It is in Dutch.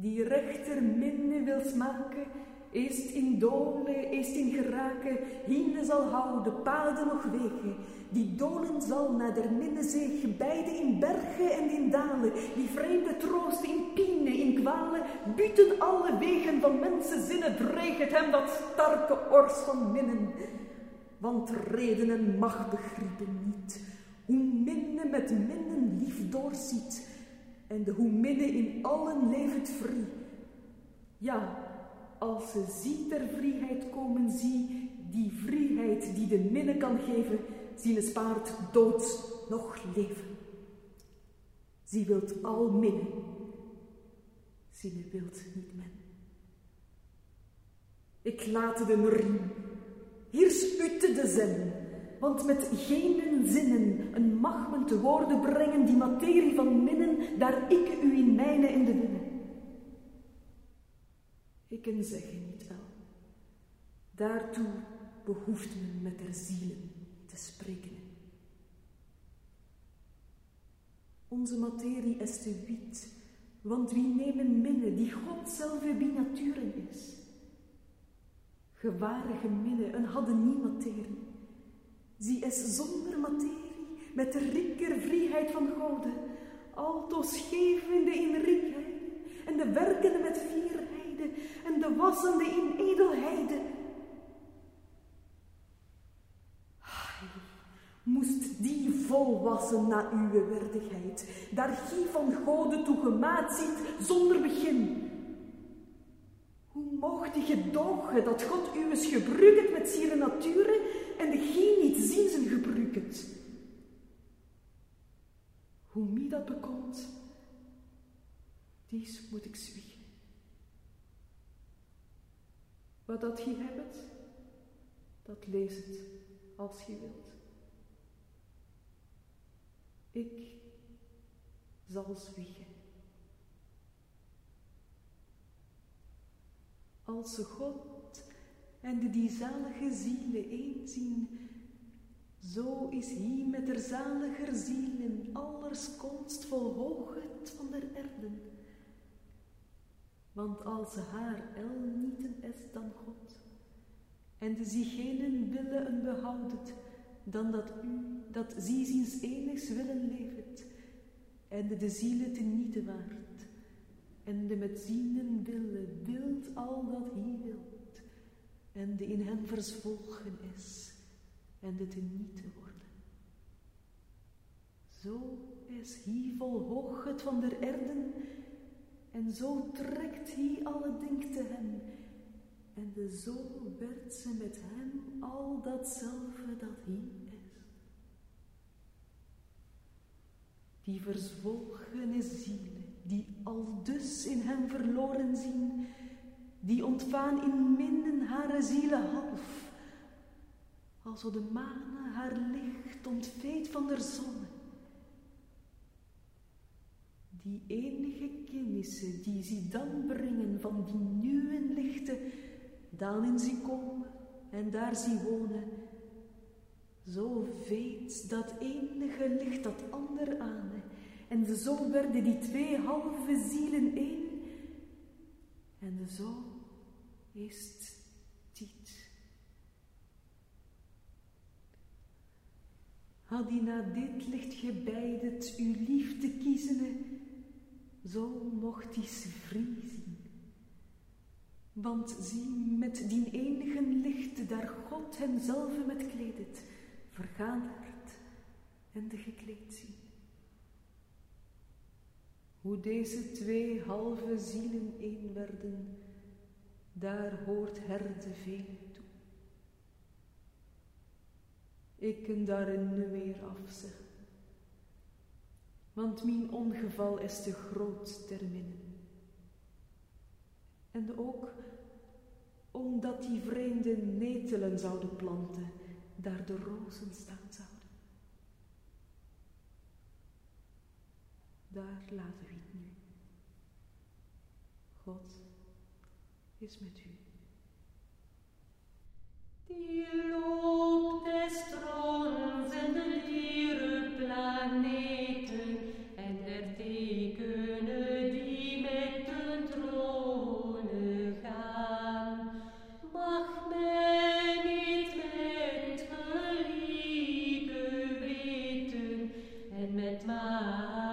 die rechter minne wil smaken, eerst in dolen, eerst in geraken, hinde zal houden, paden nog wegen, die dolen zal naar der minne zich, beide in bergen en in dalen, die vreemde troost in pine, in kwalen, buten alle wegen van mensen zinnen, dreig het hem dat starke ors van minnen. Want reden en macht begrijpen niet, hoe minne met minnen lief doorziet, en de hoe minne in allen levend vrij. Ja, als ze ziet ter vrijheid komen, zie die vrijheid die de minne kan geven, zien spaart doods nog leven. Zie wilt al minnen, zien wilt niet men. Ik laat de riem, hier sputte de zin, want met geen zinnen een mag men te woorden brengen die materie van minnen, daar ik u in mijne in de. Ik kan zeggen niet wel. Daartoe behoeft men met der zielen te spreken. Onze materie is te wit, want wie nemen minne die God zelf bij naturen is. Gewarige minne, een hadden niet materie. Zie is zonder materie, met de rikker vrijheid van Gode, altoos gevende in rijkheid en de werkende met vierheid en de wassende in edelheid. moest die volwassen na uw waardigheid, daar gie van Gode toe gemaat ziet zonder begin. Hoe mocht je gedogen dat God u eens gebruikt met zire natuur en de gie niet zien zijn gebruikt? Hoe mij dat bekomt, dies moet ik zwiegen. Wat dat hebt, dat lees het als je wilt. Ik zal zwiegen. Als ze God en de zalige zielen één zien, zo is hij met der zaliger zielen allers konst volhoogheid van der erden. Want als haar el nieten is dan God, en de ziegenen willen een behoudet, dan dat u, dat zie ziens enigs willen leeft, en de, zielen te niet waard, en de met zienen willen, wilt al dat hij wilt, en de in hem verzwolgen is, en de te niet te worden. Zo is hij vol het van der erden, en zo trekt hij alle ding te hem, en de zo werd ze met hem al datzelfde dat hij is. Die verzwolgene zielen, die al dus in hem verloren zien, die ontvaan in minden haar zielen half, als de maan haar licht ontveet van der zon. Die enige kennissen die ze dan brengen van die nieuwe lichten, dan in ze komen en daar ze wonen. Zo veet dat enige licht dat ander aan. En zo werden die twee halve zielen één. En zo is dit. Had die na dit licht gebeidet uw liefde kiezen, zo mocht die vriezen. Want zie, met die enige lichte, daar God hemzelf met kleedt, vergaan hart en de gekleed zien. Hoe deze twee halve zielen één werden, daar hoort herde velen toe. Ik kan daarin nu meer afzeggen, want mijn ongeval is te groot ter En ook omdat die vreemden netelen zouden planten, daar de rozen staan zouden. Daar laten we het nu. God is met u. Ah.